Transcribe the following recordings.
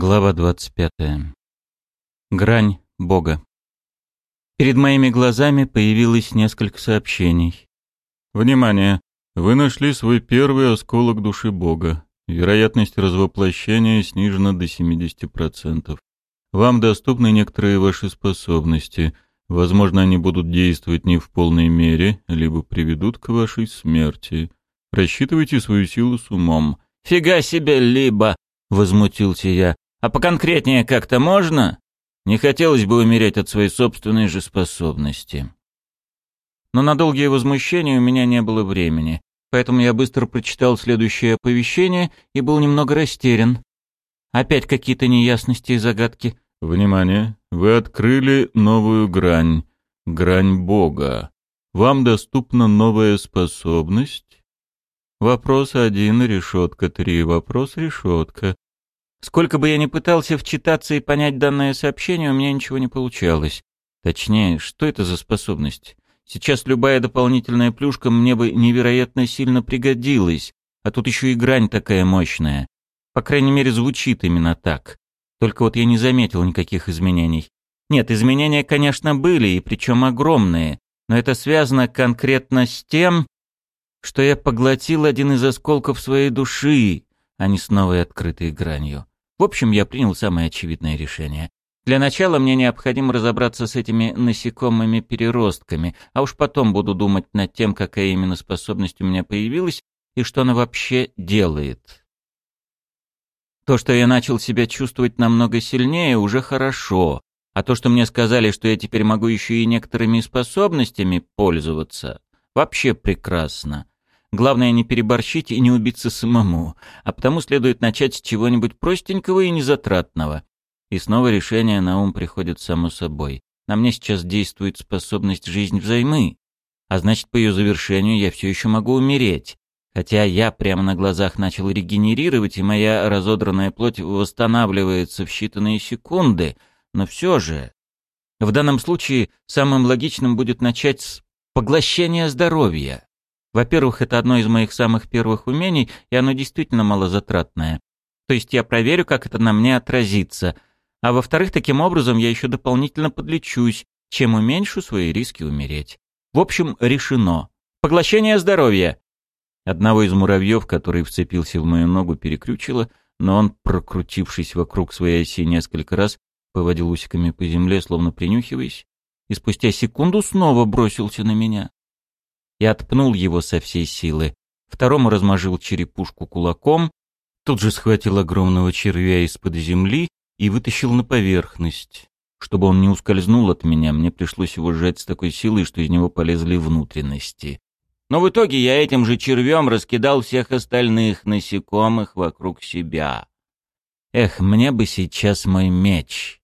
Глава 25. Грань Бога. Перед моими глазами появилось несколько сообщений. Внимание! Вы нашли свой первый осколок души Бога. Вероятность развоплощения снижена до 70%. Вам доступны некоторые ваши способности. Возможно, они будут действовать не в полной мере, либо приведут к вашей смерти. Рассчитывайте свою силу с умом. «Фига себе, либо!» — возмутился я. «А поконкретнее как-то можно? Не хотелось бы умереть от своей собственной же способности». Но на долгие возмущения у меня не было времени, поэтому я быстро прочитал следующее оповещение и был немного растерян. Опять какие-то неясности и загадки. Внимание! Вы открыли новую грань. Грань Бога. Вам доступна новая способность Вопрос один, решетка три, вопрос решетка. Сколько бы я ни пытался вчитаться и понять данное сообщение, у меня ничего не получалось. Точнее, что это за способность? Сейчас любая дополнительная плюшка мне бы невероятно сильно пригодилась, а тут еще и грань такая мощная. По крайней мере, звучит именно так. Только вот я не заметил никаких изменений. Нет, изменения, конечно, были, и причем огромные, но это связано конкретно с тем, что я поглотил один из осколков своей души, а не с новой открытой гранью. В общем, я принял самое очевидное решение. Для начала мне необходимо разобраться с этими насекомыми-переростками, а уж потом буду думать над тем, какая именно способность у меня появилась и что она вообще делает. То, что я начал себя чувствовать намного сильнее, уже хорошо, а то, что мне сказали, что я теперь могу еще и некоторыми способностями пользоваться, вообще прекрасно. Главное не переборщить и не убиться самому, а потому следует начать с чего-нибудь простенького и незатратного. И снова решение на ум приходит само собой. На мне сейчас действует способность жизнь взаймы, а значит, по ее завершению я все еще могу умереть. Хотя я прямо на глазах начал регенерировать, и моя разодранная плоть восстанавливается в считанные секунды, но все же... В данном случае самым логичным будет начать с поглощения здоровья. Во-первых, это одно из моих самых первых умений, и оно действительно малозатратное. То есть я проверю, как это на мне отразится. А во-вторых, таким образом я еще дополнительно подлечусь, чем уменьшу свои риски умереть. В общем, решено. Поглощение здоровья. Одного из муравьев, который вцепился в мою ногу, перекрючило, но он, прокрутившись вокруг своей оси несколько раз, поводил усиками по земле, словно принюхиваясь, и спустя секунду снова бросился на меня и отпнул его со всей силы. Второму размажил черепушку кулаком, тут же схватил огромного червя из-под земли и вытащил на поверхность. Чтобы он не ускользнул от меня, мне пришлось его сжать с такой силой, что из него полезли внутренности. Но в итоге я этим же червем раскидал всех остальных насекомых вокруг себя. Эх, мне бы сейчас мой меч.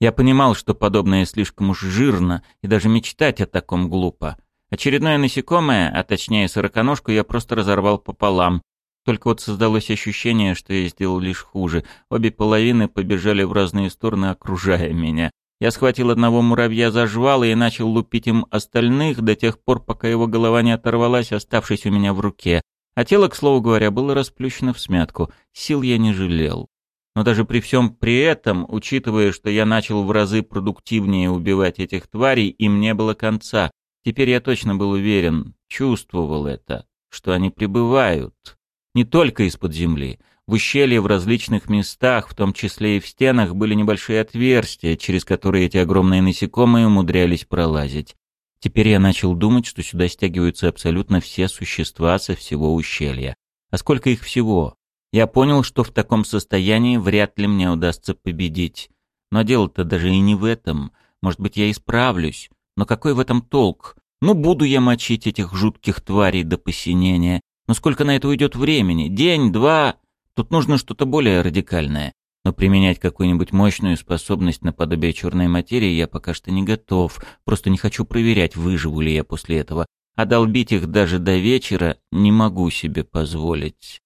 Я понимал, что подобное слишком уж жирно, и даже мечтать о таком глупо. Очередное насекомое, а точнее сороконожку, я просто разорвал пополам. Только вот создалось ощущение, что я сделал лишь хуже. Обе половины побежали в разные стороны, окружая меня. Я схватил одного муравья за жвало и начал лупить им остальных до тех пор, пока его голова не оторвалась, оставшись у меня в руке. А тело, к слову говоря, было расплющено в смятку. Сил я не жалел. Но даже при всем при этом, учитывая, что я начал в разы продуктивнее убивать этих тварей, им не было конца. Теперь я точно был уверен, чувствовал это, что они прибывают. Не только из-под земли. В ущелье в различных местах, в том числе и в стенах, были небольшие отверстия, через которые эти огромные насекомые умудрялись пролазить. Теперь я начал думать, что сюда стягиваются абсолютно все существа со всего ущелья. А сколько их всего? Я понял, что в таком состоянии вряд ли мне удастся победить. Но дело-то даже и не в этом. Может быть, я исправлюсь. Но какой в этом толк? Ну, буду я мочить этих жутких тварей до посинения. Но сколько на это уйдет времени? День, два? Тут нужно что-то более радикальное. Но применять какую-нибудь мощную способность наподобие черной материи я пока что не готов. Просто не хочу проверять, выживу ли я после этого. А долбить их даже до вечера не могу себе позволить.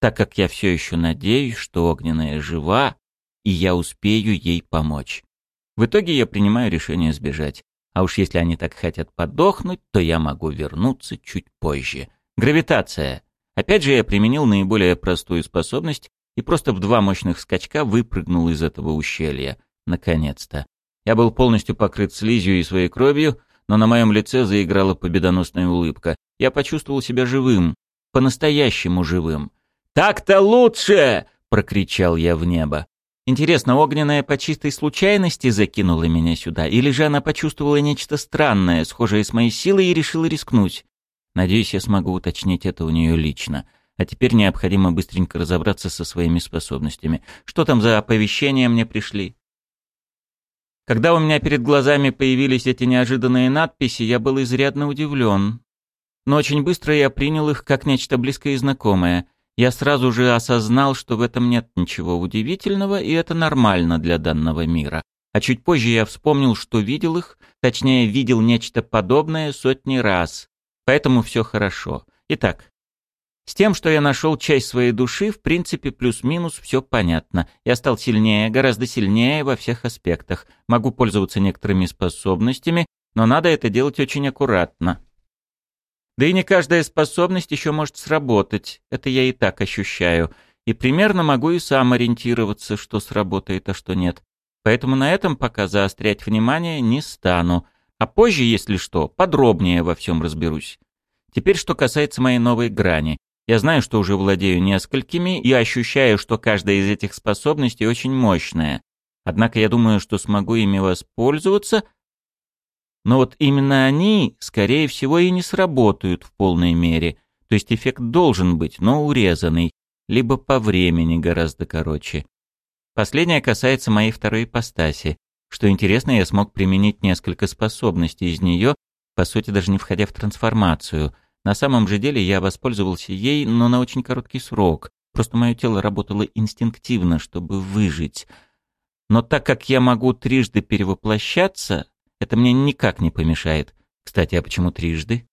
Так как я все еще надеюсь, что огненная жива, и я успею ей помочь. В итоге я принимаю решение сбежать. А уж если они так хотят подохнуть, то я могу вернуться чуть позже. Гравитация. Опять же, я применил наиболее простую способность и просто в два мощных скачка выпрыгнул из этого ущелья. Наконец-то. Я был полностью покрыт слизью и своей кровью, но на моем лице заиграла победоносная улыбка. Я почувствовал себя живым, по-настоящему живым. «Так-то лучше!» — прокричал я в небо. Интересно, огненная по чистой случайности закинула меня сюда, или же она почувствовала нечто странное, схожее с моей силой, и решила рискнуть? Надеюсь, я смогу уточнить это у нее лично. А теперь необходимо быстренько разобраться со своими способностями. Что там за оповещения мне пришли? Когда у меня перед глазами появились эти неожиданные надписи, я был изрядно удивлен. Но очень быстро я принял их как нечто близкое и знакомое. Я сразу же осознал, что в этом нет ничего удивительного, и это нормально для данного мира. А чуть позже я вспомнил, что видел их, точнее, видел нечто подобное сотни раз. Поэтому все хорошо. Итак, с тем, что я нашел часть своей души, в принципе, плюс-минус все понятно. Я стал сильнее, гораздо сильнее во всех аспектах. Могу пользоваться некоторыми способностями, но надо это делать очень аккуратно. Да и не каждая способность еще может сработать. Это я и так ощущаю. И примерно могу и сам ориентироваться, что сработает, а что нет. Поэтому на этом пока заострять внимание не стану. А позже, если что, подробнее во всем разберусь. Теперь, что касается моей новой грани. Я знаю, что уже владею несколькими и ощущаю, что каждая из этих способностей очень мощная. Однако я думаю, что смогу ими воспользоваться, но вот именно они, скорее всего, и не сработают в полной мере. То есть эффект должен быть, но урезанный, либо по времени гораздо короче. Последнее касается моей второй ипостаси. Что интересно, я смог применить несколько способностей из нее, по сути даже не входя в трансформацию — на самом же деле я воспользовался ей, но на очень короткий срок. Просто мое тело работало инстинктивно, чтобы выжить. Но так как я могу трижды перевоплощаться, это мне никак не помешает. Кстати, а почему трижды?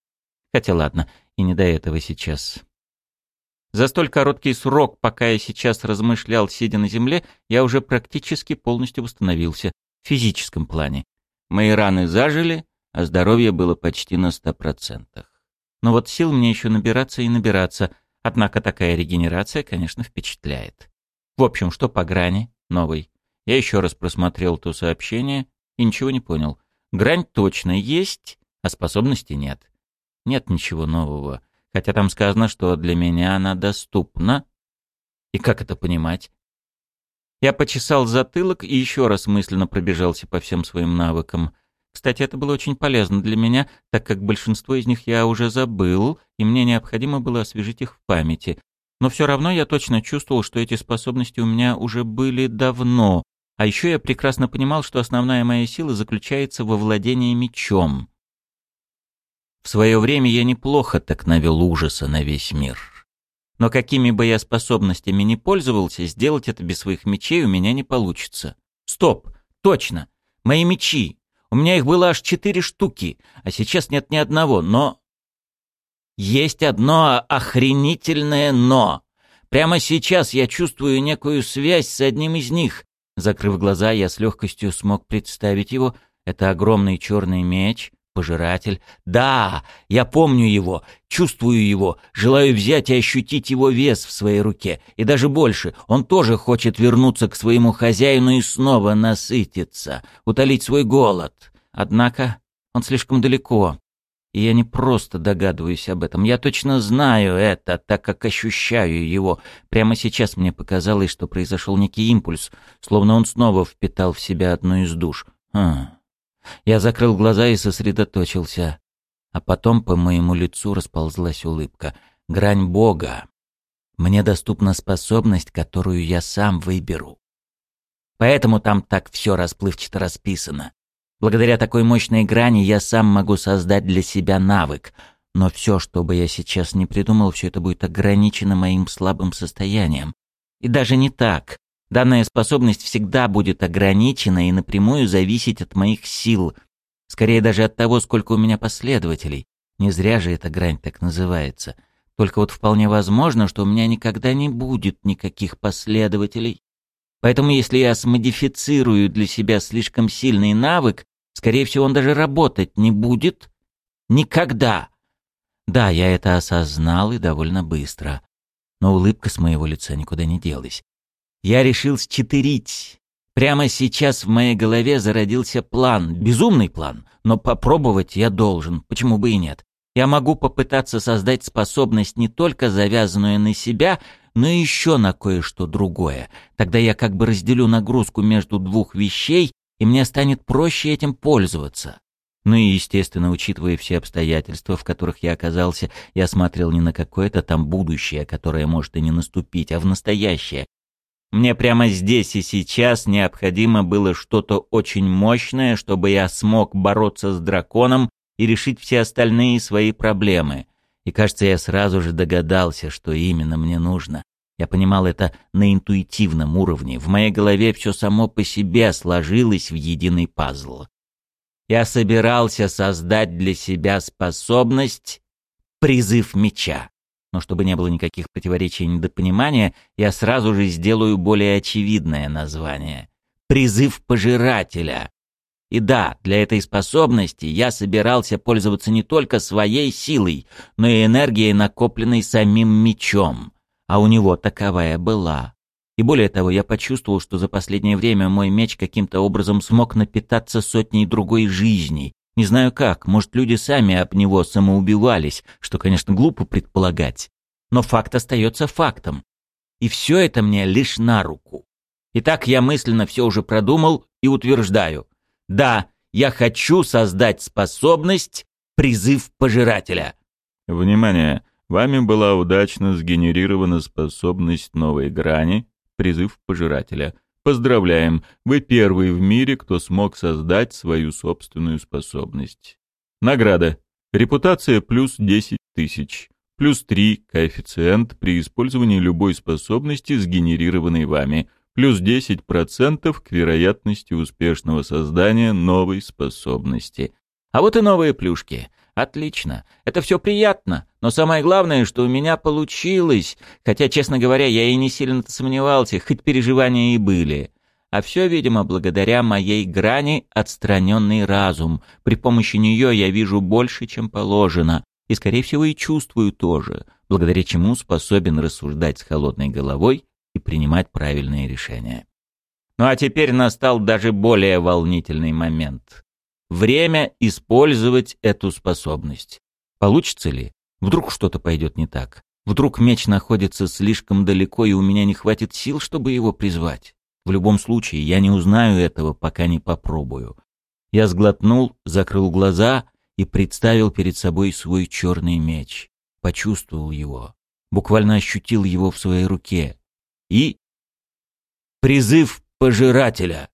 Хотя ладно, и не до этого сейчас. За столь короткий срок, пока я сейчас размышлял, сидя на земле, я уже практически полностью восстановился в физическом плане. Мои раны зажили, а здоровье было почти на ста процентах. Но вот сил мне еще набираться и набираться, однако такая регенерация, конечно, впечатляет. В общем, что по грани? Новый. Я еще раз просмотрел то сообщение и ничего не понял. Грань точно есть, а способности нет. Нет ничего нового. Хотя там сказано, что для меня она доступна. И как это понимать? Я почесал затылок и еще раз мысленно пробежался по всем своим навыкам. Кстати, это было очень полезно для меня, так как большинство из них я уже забыл, и мне необходимо было освежить их в памяти. Но все равно я точно чувствовал, что эти способности у меня уже были давно. А еще я прекрасно понимал, что основная моя сила заключается во владении мечом. В свое время я неплохо так навел ужаса на весь мир. Но какими бы я способностями ни пользовался, сделать это без своих мечей у меня не получится. Стоп! Точно! Мои мечи! У меня их было аж четыре штуки, а сейчас нет ни одного, но... Есть одно охренительное «но». Прямо сейчас я чувствую некую связь с одним из них. Закрыв глаза, я с легкостью смог представить его. Это огромный черный меч, пожиратель. Да, я помню его, чувствую его, желаю взять и ощутить его вес в своей руке. И даже больше, он тоже хочет вернуться к своему хозяину и снова насытиться, утолить свой голод. Однако он слишком далеко. И я не просто догадываюсь об этом. Я точно знаю это, так как ощущаю его. Прямо сейчас мне показалось, что произошел некий импульс, словно он снова впитал в себя одну из душ. Хм. Я закрыл глаза и сосредоточился. А потом по моему лицу расползлась улыбка. Грань Бога. Мне доступна способность, которую я сам выберу. Поэтому там так все расплывчато расписано. Благодаря такой мощной грани я сам могу создать для себя навык. Но все, что бы я сейчас не придумал, все это будет ограничено моим слабым состоянием. И даже не так. Данная способность всегда будет ограничена и напрямую зависеть от моих сил. Скорее даже от того, сколько у меня последователей. Не зря же эта грань так называется. Только вот вполне возможно, что у меня никогда не будет никаких последователей. Поэтому если я смодифицирую для себя слишком сильный навык, скорее всего, он даже работать не будет. Никогда. Да, я это осознал и довольно быстро. Но улыбка с моего лица никуда не делась. Я решил счетырить. Прямо сейчас в моей голове зародился план, безумный план, но попробовать я должен, почему бы и нет. Я могу попытаться создать способность не только завязанную на себя, но еще на кое-что другое. Тогда я как бы разделю нагрузку между двух вещей, и мне станет проще этим пользоваться. Ну и, естественно, учитывая все обстоятельства, в которых я оказался, я смотрел не на какое-то там будущее, которое может и не наступить, а в настоящее. Мне прямо здесь и сейчас необходимо было что-то очень мощное, чтобы я смог бороться с драконом и решить все остальные свои проблемы. И, кажется, я сразу же догадался, что именно мне нужно. Я понимал это на интуитивном уровне. В моей голове все само по себе сложилось в единый пазл. Я собирался создать для себя способность «призыв меча». Но чтобы не было никаких противоречий и недопонимания, я сразу же сделаю более очевидное название. «Призыв пожирателя». И да, для этой способности я собирался пользоваться не только своей силой, но и энергией, накопленной самим мечом. А у него таковая была. И более того, я почувствовал, что за последнее время мой меч каким-то образом смог напитаться сотней другой жизней. Не знаю как, может, люди сами об него самоубивались, что, конечно, глупо предполагать. Но факт остается фактом. И все это мне лишь на руку. Итак, я мысленно все уже продумал и утверждаю. Да, я хочу создать способность «Призыв пожирателя». Внимание! Вами была удачно сгенерирована способность новой грани призыв пожирателя. Поздравляем, вы первый в мире, кто смог создать свою собственную способность. Награда. Репутация плюс 10 тысяч. Плюс 3 коэффициент при использовании любой способности, сгенерированной вами. Плюс 10% к вероятности успешного создания новой способности. А вот и новые плюшки. Отлично. Это все приятно. Но самое главное, что у меня получилось. Хотя, честно говоря, я и не сильно сомневался, хоть переживания и были. А все, видимо, благодаря моей грани отстраненный разум. При помощи нее я вижу больше, чем положено. И, скорее всего, и чувствую тоже, благодаря чему способен рассуждать с холодной головой и принимать правильные решения. Ну а теперь настал даже более волнительный момент. Время использовать эту способность. Получится ли? Вдруг что-то пойдет не так? Вдруг меч находится слишком далеко, и у меня не хватит сил, чтобы его призвать? В любом случае, я не узнаю этого, пока не попробую. Я сглотнул, закрыл глаза и представил перед собой свой черный меч. Почувствовал его. Буквально ощутил его в своей руке. И... Призыв пожирателя.